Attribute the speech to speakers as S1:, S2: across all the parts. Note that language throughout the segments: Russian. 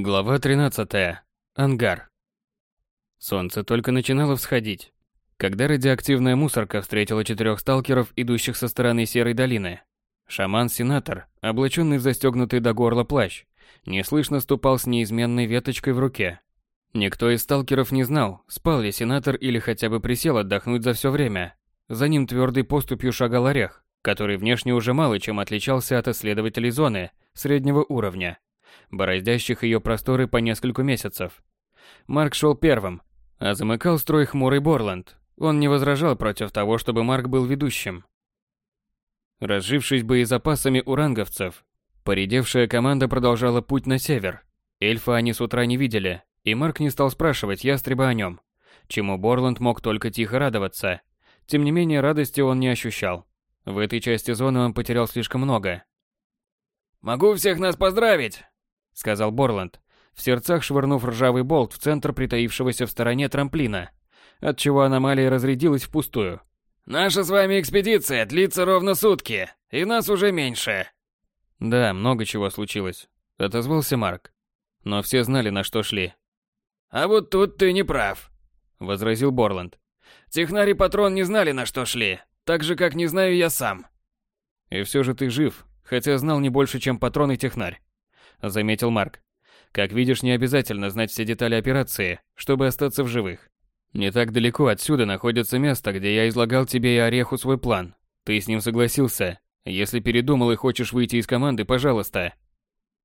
S1: Глава 13. Ангар. Солнце только начинало всходить, когда радиоактивная мусорка встретила четырех сталкеров, идущих со стороны Серой долины. Шаман-сенатор, облаченный в застегнутый до горла плащ, неслышно ступал с неизменной веточкой в руке. Никто из сталкеров не знал, спал ли сенатор или хотя бы присел отдохнуть за все время. За ним твердой поступью шагал орех, который внешне уже мало чем отличался от исследователей зоны среднего уровня бороздящих ее просторы по нескольку месяцев. Марк шел первым, а замыкал строй хмурый Борланд. Он не возражал против того, чтобы Марк был ведущим. Разжившись боезапасами уранговцев, поредевшая команда продолжала путь на север. Эльфа они с утра не видели, и Марк не стал спрашивать ястреба о нем, чему Борланд мог только тихо радоваться. Тем не менее, радости он не ощущал. В этой части зоны он потерял слишком много.
S2: «Могу всех нас поздравить!»
S1: Сказал Борланд, в сердцах швырнув ржавый болт в центр притаившегося в стороне трамплина, отчего аномалия разрядилась впустую.
S2: «Наша с вами экспедиция длится ровно сутки, и нас уже меньше».
S1: «Да, много чего случилось», — отозвался Марк. Но все знали, на что шли.
S2: «А вот тут ты не прав», —
S1: возразил Борланд.
S2: «Технари Патрон не знали, на что шли, так же, как не знаю я сам».
S1: «И все же ты жив, хотя знал не больше, чем Патрон и Технарь заметил Марк. Как видишь, не обязательно знать все детали операции, чтобы остаться в живых. Не так далеко отсюда находится место, где я излагал тебе и Ореху свой план. Ты с ним согласился. Если передумал и хочешь выйти из команды, пожалуйста.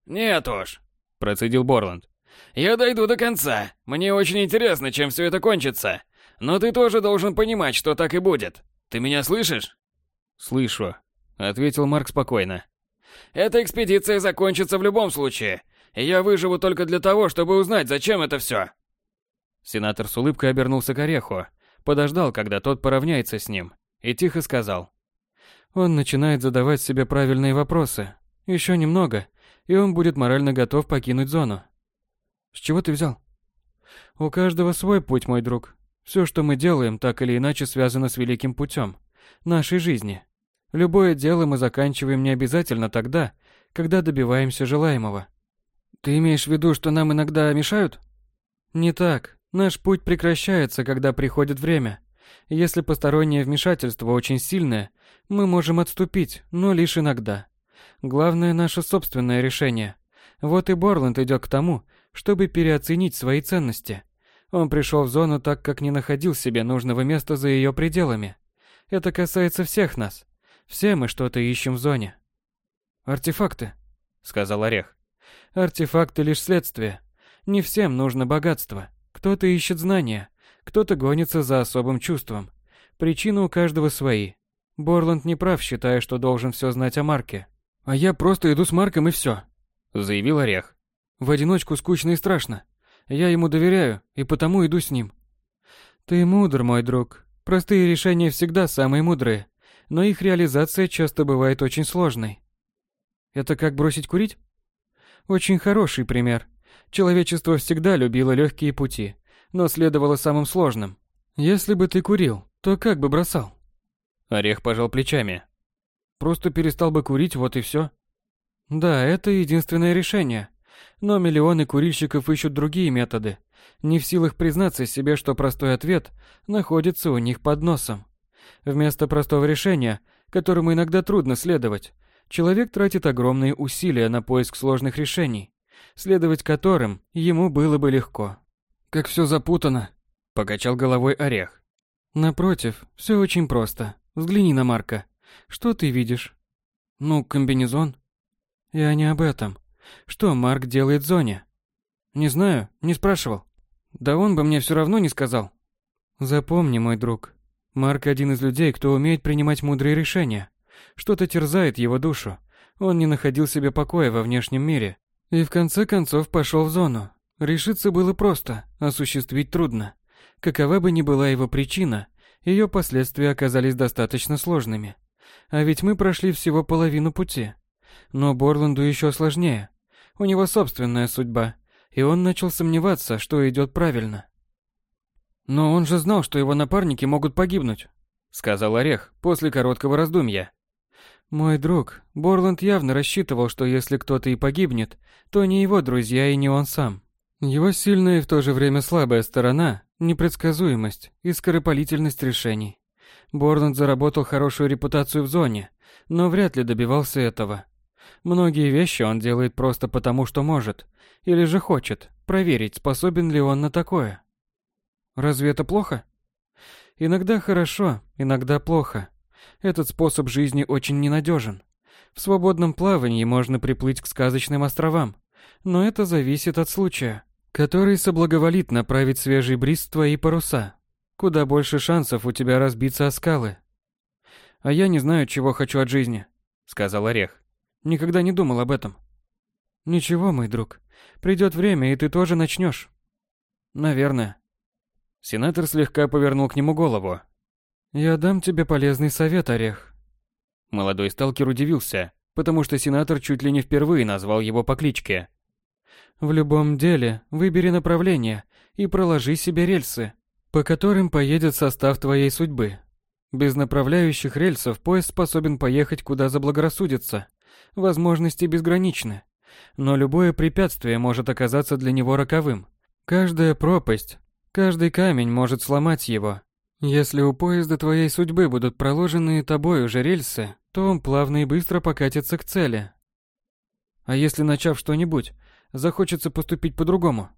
S2: Нет уж,
S1: процедил Борланд.
S2: Я дойду до конца. Мне очень интересно, чем все это кончится. Но ты тоже должен понимать, что так и будет. Ты меня слышишь?
S1: Слышу, ответил Марк спокойно.
S2: Эта экспедиция закончится в любом случае. И я выживу только для того, чтобы узнать, зачем это все.
S1: Сенатор с улыбкой обернулся к Ореху, подождал, когда тот поравняется с ним, и тихо сказал. Он начинает задавать себе правильные вопросы. Еще немного, и он будет морально готов покинуть зону. С чего ты взял? У каждого свой путь, мой друг. Все, что мы делаем, так или иначе связано с великим путем нашей жизни. Любое дело мы заканчиваем не обязательно тогда, когда добиваемся желаемого. Ты имеешь в виду, что нам иногда мешают? Не так. Наш путь прекращается, когда приходит время. Если постороннее вмешательство очень сильное, мы можем отступить, но лишь иногда. Главное наше собственное решение. Вот и Борланд идет к тому, чтобы переоценить свои ценности. Он пришел в зону так, как не находил себе нужного места за ее пределами. Это касается всех нас. Все мы что-то ищем в зоне. Артефакты, сказал Орех. Артефакты лишь следствие. Не всем нужно богатство. Кто-то ищет знания, кто-то гонится за особым чувством. Причины у каждого свои. Борланд не прав, считая, что должен все знать о Марке. А я просто иду с Марком и все, заявил Орех. В одиночку скучно и страшно. Я ему доверяю, и потому иду с ним. Ты мудр, мой друг. Простые решения всегда самые мудрые но их реализация часто бывает очень сложной. Это как бросить курить? Очень хороший пример. Человечество всегда любило легкие пути, но следовало самым сложным. Если бы ты курил, то как бы бросал? Орех пожал плечами. Просто перестал бы курить, вот и все. Да, это единственное решение. Но миллионы курильщиков ищут другие методы, не в силах признаться себе, что простой ответ находится у них под носом. Вместо простого решения, которому иногда трудно следовать, человек тратит огромные усилия на поиск сложных решений, следовать которым ему было бы легко. «Как все запутано», — покачал головой Орех. «Напротив, все очень просто. Взгляни на Марка. Что ты видишь?» «Ну, комбинезон». «Я не об этом. Что Марк делает в зоне?» «Не знаю, не спрашивал». «Да он бы мне все равно не сказал». «Запомни, мой друг, Марк один из людей, кто умеет принимать мудрые решения. Что-то терзает его душу. Он не находил себе покоя во внешнем мире. И в конце концов пошел в зону. Решиться было просто, осуществить трудно. Какова бы ни была его причина, ее последствия оказались достаточно сложными. А ведь мы прошли всего половину пути. Но Борланду еще сложнее. У него собственная судьба, и он начал сомневаться, что идет правильно. «Но он же знал, что его напарники могут погибнуть», — сказал Орех после короткого раздумья. Мой друг, Борланд явно рассчитывал, что если кто-то и погибнет, то не его друзья и не он сам. Его сильная и в то же время слабая сторона – непредсказуемость и скоропалительность решений. Борланд заработал хорошую репутацию в зоне, но вряд ли добивался этого. Многие вещи он делает просто потому, что может, или же хочет проверить, способен ли он на такое. Разве это плохо? Иногда хорошо, иногда плохо. Этот способ жизни очень ненадежен. В свободном плавании можно приплыть к сказочным островам, но это зависит от случая, который соблаговолит направить свежий бриз твои паруса. Куда больше шансов у тебя разбиться о скалы. А я не знаю, чего хочу от жизни, сказал Орех. Никогда не думал об этом. Ничего, мой друг. Придет время, и ты тоже начнешь. Наверное. Сенатор слегка повернул к нему голову. Я дам тебе полезный совет, Орех. Молодой сталкер удивился, потому что сенатор чуть ли не впервые назвал его по кличке. В любом деле, выбери направление и проложи себе рельсы, по которым поедет состав твоей судьбы. Без направляющих рельсов поезд способен поехать куда заблагорассудится. Возможности безграничны. Но любое препятствие может оказаться для него роковым. Каждая пропасть, каждый камень может сломать его. Если у поезда твоей судьбы будут проложены тобой уже рельсы, то он плавно и быстро покатится к цели. А если, начав что-нибудь, захочется поступить по-другому?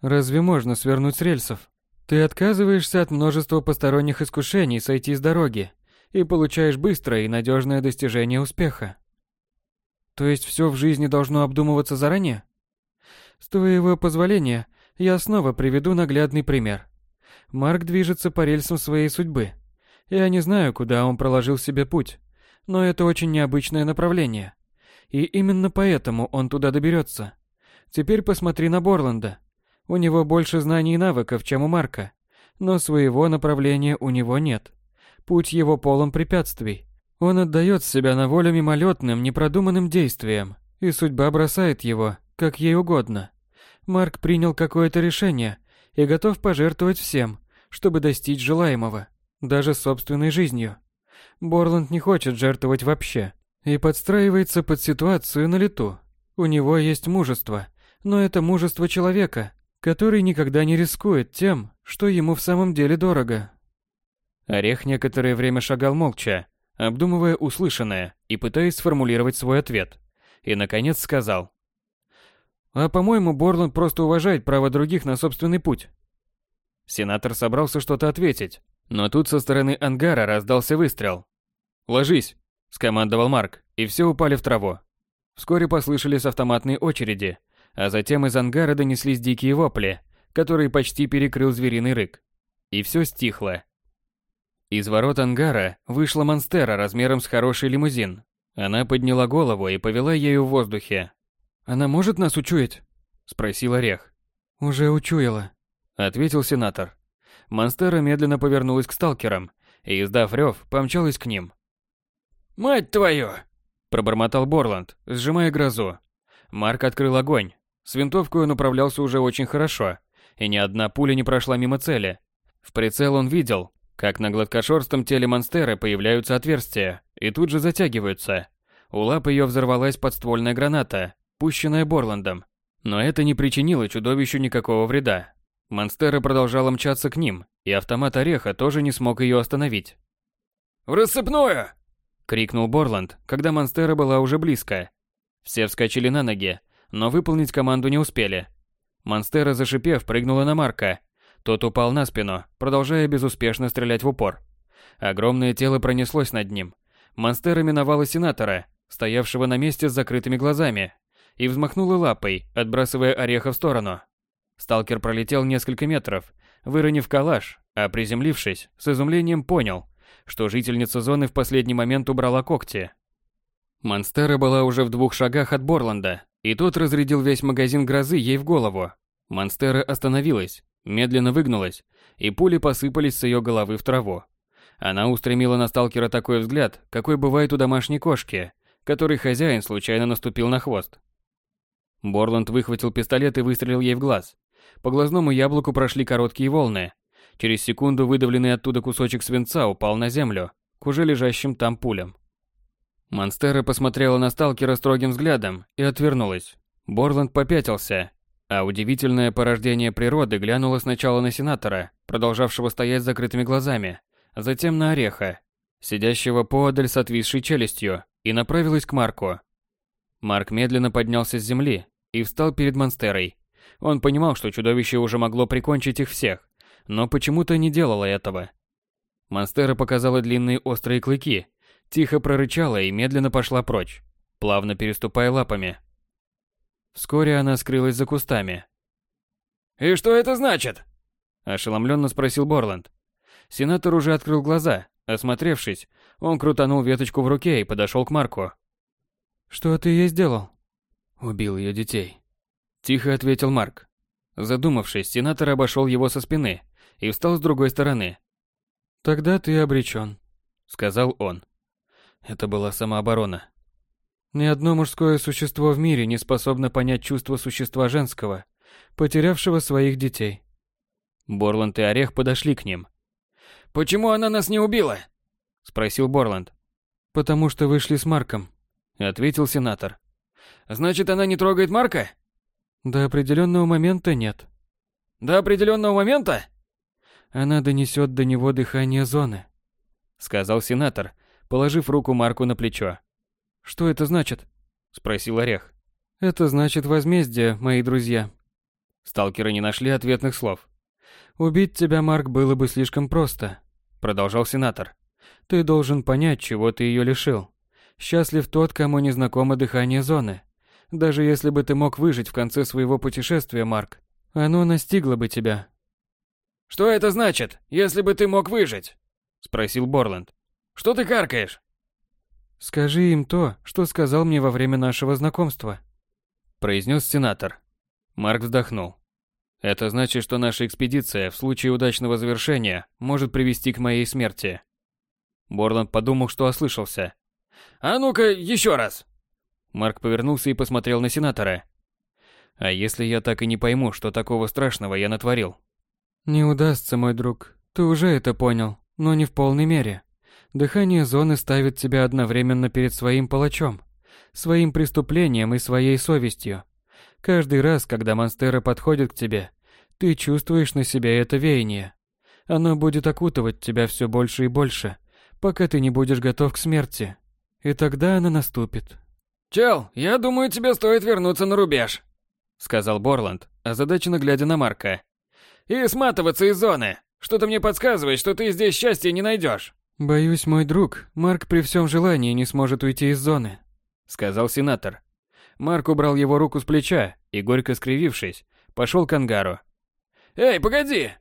S1: Разве можно свернуть с рельсов? Ты отказываешься от множества посторонних искушений сойти с дороги и получаешь быстрое и надежное достижение успеха. То есть все в жизни должно обдумываться заранее? С твоего позволения, я снова приведу наглядный пример. Марк движется по рельсам своей судьбы. Я не знаю, куда он проложил себе путь, но это очень необычное направление. И именно поэтому он туда доберется. Теперь посмотри на Борланда. У него больше знаний и навыков, чем у Марка, но своего направления у него нет. Путь его полон препятствий. Он отдает себя на волю мимолетным, непродуманным действиям, и судьба бросает его, как ей угодно. Марк принял какое-то решение и готов пожертвовать всем, чтобы достичь желаемого, даже собственной жизнью. Борланд не хочет жертвовать вообще и подстраивается под ситуацию на лету. У него есть мужество, но это мужество человека, который никогда не рискует тем, что ему в самом деле дорого. Орех некоторое время шагал молча, обдумывая услышанное и пытаясь сформулировать свой ответ. И, наконец, сказал. «А, по-моему, Борланд просто уважает право других на собственный путь». Сенатор собрался что-то ответить, но тут со стороны ангара раздался выстрел. «Ложись!» – скомандовал Марк, и все упали в траву. Вскоре послышались автоматные очереди, а затем из ангара донеслись дикие вопли, которые почти перекрыл звериный рык. И все стихло. Из ворот ангара вышла монстера размером с хороший лимузин. Она подняла голову и повела ею в воздухе. «Она может нас учуять?» – спросил Орех. «Уже учуяла», – ответил сенатор. Монстера медленно повернулась к сталкерам и, издав рев, помчалась к ним.
S2: «Мать твою!» – пробормотал Борланд, сжимая грозу.
S1: Марк открыл огонь, с винтовкой он управлялся уже очень хорошо, и ни одна пуля не прошла мимо цели. В прицел он видел, как на гладкошерстом теле монстеры появляются отверстия и тут же затягиваются. У лап ее взорвалась подствольная граната, пущенная Борландом. Но это не причинило чудовищу никакого вреда. Монстера продолжала мчаться к ним, и автомат Ореха тоже не смог ее остановить.
S2: «В рассыпную!»
S1: — крикнул Борланд, когда Монстера была уже близко. Все вскочили на ноги, но выполнить команду не успели. Монстера, зашипев, прыгнула на Марка. Тот упал на спину, продолжая безуспешно стрелять в упор. Огромное тело пронеслось над ним. Монстера миновала сенатора, стоявшего на месте с закрытыми глазами, и взмахнула лапой, отбрасывая ореха в сторону. Сталкер пролетел несколько метров, выронив калаш, а приземлившись, с изумлением понял, что жительница зоны в последний момент убрала когти. Монстера была уже в двух шагах от Борланда, и тот разрядил весь магазин грозы ей в голову. Монстера остановилась, медленно выгнулась, и пули посыпались с ее головы в траву. Она устремила на сталкера такой взгляд, какой бывает у домашней кошки, которой хозяин случайно наступил на хвост. Борланд выхватил пистолет и выстрелил ей в глаз. По глазному яблоку прошли короткие волны. Через секунду выдавленный оттуда кусочек свинца упал на землю, к уже лежащим там пулям. Монстера посмотрела на сталкера строгим взглядом и отвернулась. Борланд попятился, а удивительное порождение природы глянуло сначала на сенатора, продолжавшего стоять с закрытыми глазами, затем на ореха, сидящего поодаль с отвисшей челюстью, и направилась к Марку. Марк медленно поднялся с земли и встал перед монстерой. Он понимал, что чудовище уже могло прикончить их всех, но почему-то не делало этого. Монстера показала длинные острые клыки, тихо прорычала и медленно пошла прочь, плавно переступая лапами. Вскоре она скрылась за кустами.
S2: «И что это значит?»
S1: – ошеломленно спросил Борланд. Сенатор уже открыл глаза. Осмотревшись, он крутанул веточку в руке и подошел к Марку. «Что ты ей сделал?» «Убил ее детей», – тихо ответил Марк. Задумавшись, сенатор обошел его со спины и встал с другой стороны. «Тогда ты обречен», — сказал он. Это была самооборона. Ни одно мужское существо в мире не способно понять чувство существа женского, потерявшего своих детей. Борланд и Орех подошли к ним.
S2: «Почему она нас не убила?»
S1: — спросил Борланд. «Потому что вышли с Марком», — ответил сенатор.
S2: «Значит, она не трогает Марка?»
S1: «До определенного момента нет».
S2: «До определенного момента?»
S1: «Она донесет до него дыхание зоны», — сказал сенатор, положив руку Марку на плечо. «Что это значит?» – спросил Орех. «Это значит возмездие, мои друзья». Сталкеры не нашли ответных слов. «Убить тебя, Марк, было бы слишком просто», – продолжал сенатор. «Ты должен понять, чего ты ее лишил. Счастлив тот, кому не знакомо дыхание зоны. Даже если бы ты мог выжить в конце своего путешествия, Марк, оно настигло бы тебя».
S2: «Что это значит, если бы ты мог выжить?» – спросил Борланд. Что ты каркаешь?
S1: Скажи им то, что сказал мне во время нашего знакомства, произнес сенатор. Марк вздохнул. Это значит, что наша экспедиция в случае удачного завершения может привести к моей смерти. Борланд подумал, что ослышался.
S2: А ну-ка, еще раз.
S1: Марк повернулся и посмотрел на сенатора. А если я так и не пойму, что такого страшного я натворил? Не удастся, мой друг. Ты уже это понял, но не в полной мере. Дыхание зоны ставит тебя одновременно перед своим палачом, своим преступлением и своей совестью. Каждый раз, когда монстера подходит к тебе, ты чувствуешь на себе это веяние. Оно будет окутывать тебя все больше и больше, пока ты не будешь готов к смерти. И тогда она наступит.
S2: «Чел, я думаю, тебе стоит вернуться на рубеж», — сказал Борланд, озадаченно глядя на Марка. «И сматываться из зоны. Что-то мне подсказывает, что ты здесь счастья не найдешь».
S1: «Боюсь, мой друг, Марк при всем желании не сможет уйти из зоны», — сказал сенатор. Марк убрал его руку с плеча и, горько скривившись, пошел к ангару.
S2: «Эй, погоди!»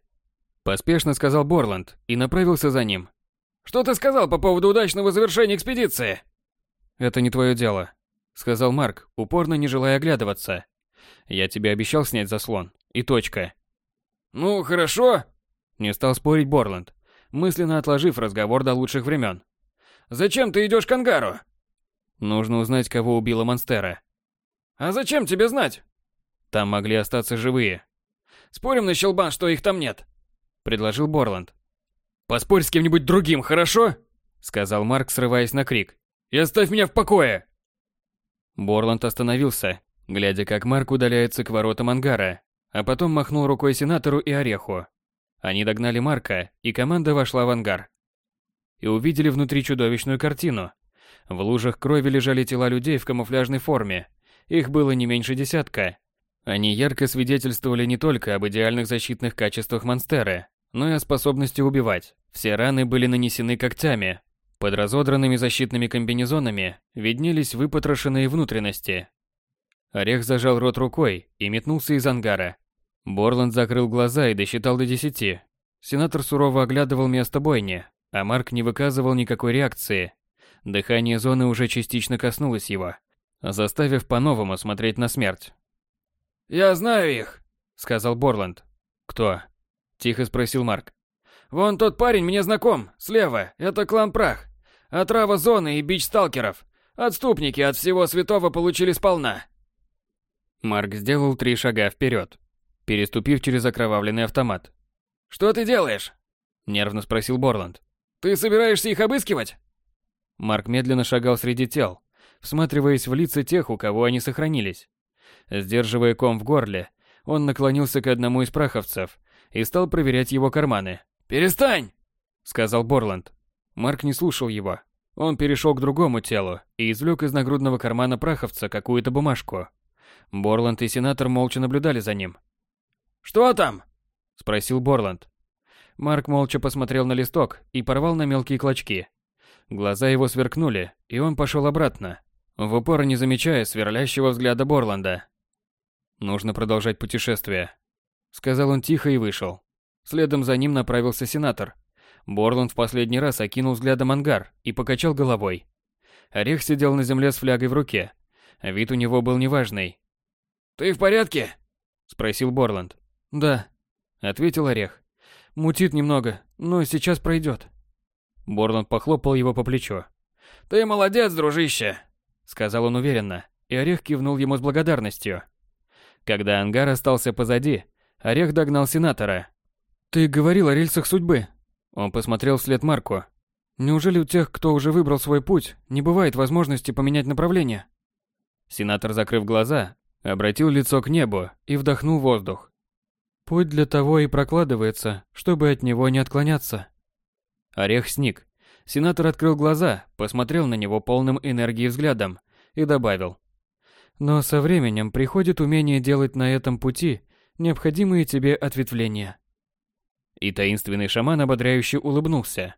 S1: Поспешно сказал Борланд и направился за ним.
S2: «Что ты сказал по поводу удачного завершения экспедиции?»
S1: «Это не твое дело», — сказал Марк, упорно не желая оглядываться. «Я тебе обещал снять заслон. И точка».
S2: «Ну, хорошо», —
S1: не стал спорить Борланд мысленно отложив разговор до лучших времен.
S2: «Зачем ты идешь к ангару?»
S1: «Нужно узнать, кого убила Монстера».
S2: «А зачем тебе знать?»
S1: «Там могли остаться живые».
S2: «Спорим на щелбан, что их там нет?»
S1: – предложил Борланд.
S2: «Поспорь с кем-нибудь другим, хорошо?»
S1: – сказал Марк, срываясь на крик.
S2: «И оставь меня в покое!»
S1: Борланд остановился, глядя, как Марк удаляется к воротам ангара, а потом махнул рукой сенатору и Ореху. Они догнали Марка, и команда вошла в ангар. И увидели внутри чудовищную картину. В лужах крови лежали тела людей в камуфляжной форме. Их было не меньше десятка. Они ярко свидетельствовали не только об идеальных защитных качествах Монстера, но и о способности убивать. Все раны были нанесены когтями. Под разодранными защитными комбинезонами виднелись выпотрошенные внутренности. Орех зажал рот рукой и метнулся из ангара. Борланд закрыл глаза и досчитал до десяти. Сенатор сурово оглядывал место бойни, а Марк не выказывал никакой реакции. Дыхание зоны уже частично коснулось его, заставив по-новому смотреть на смерть.
S2: «Я знаю их», — сказал Борланд.
S1: «Кто?» — тихо спросил Марк.
S2: «Вон тот парень мне знаком, слева, это клан Прах. Отрава зоны и бич сталкеров. Отступники от всего святого получили сполна».
S1: Марк сделал три шага вперед, переступив через окровавленный автомат.
S2: «Что ты делаешь?»
S1: – нервно спросил Борланд.
S2: «Ты собираешься их обыскивать?»
S1: Марк медленно шагал среди тел, всматриваясь в лица тех, у кого они сохранились. Сдерживая ком в горле, он наклонился к одному из праховцев и стал проверять его карманы.
S2: «Перестань!»
S1: — сказал Борланд. Марк не слушал его. Он перешел к другому телу и извлек из нагрудного кармана праховца какую-то бумажку. Борланд и сенатор молча наблюдали за ним.
S2: «Что там?»
S1: — спросил Борланд. Марк молча посмотрел на листок и порвал на мелкие клочки. Глаза его сверкнули, и он пошел обратно, в упор не замечая сверлящего взгляда Борланда. «Нужно продолжать путешествие», — сказал он тихо и вышел. Следом за ним направился сенатор. Борланд в последний раз окинул взглядом ангар и покачал головой. Орех сидел на земле с флягой в руке. Вид у него был неважный.
S2: «Ты в порядке?»
S1: — спросил Борланд. «Да», — ответил Орех. «Мутит немного, но сейчас пройдет». Борланд похлопал его по плечу.
S2: «Ты молодец, дружище!»
S1: — сказал он уверенно, и Орех кивнул ему с благодарностью. Когда ангар остался позади, Орех догнал сенатора. «Ты говорил о рельсах судьбы». Он посмотрел вслед Марку. «Неужели у тех, кто уже выбрал свой путь, не бывает возможности поменять направление?» Сенатор, закрыв глаза, обратил лицо к небу и вдохнул воздух. Путь для того и прокладывается, чтобы от него не отклоняться. Орех сник. Сенатор открыл глаза, посмотрел на него полным энергии взглядом и добавил. Но со временем приходит умение делать на этом пути необходимые тебе ответвления. И таинственный шаман ободряюще улыбнулся.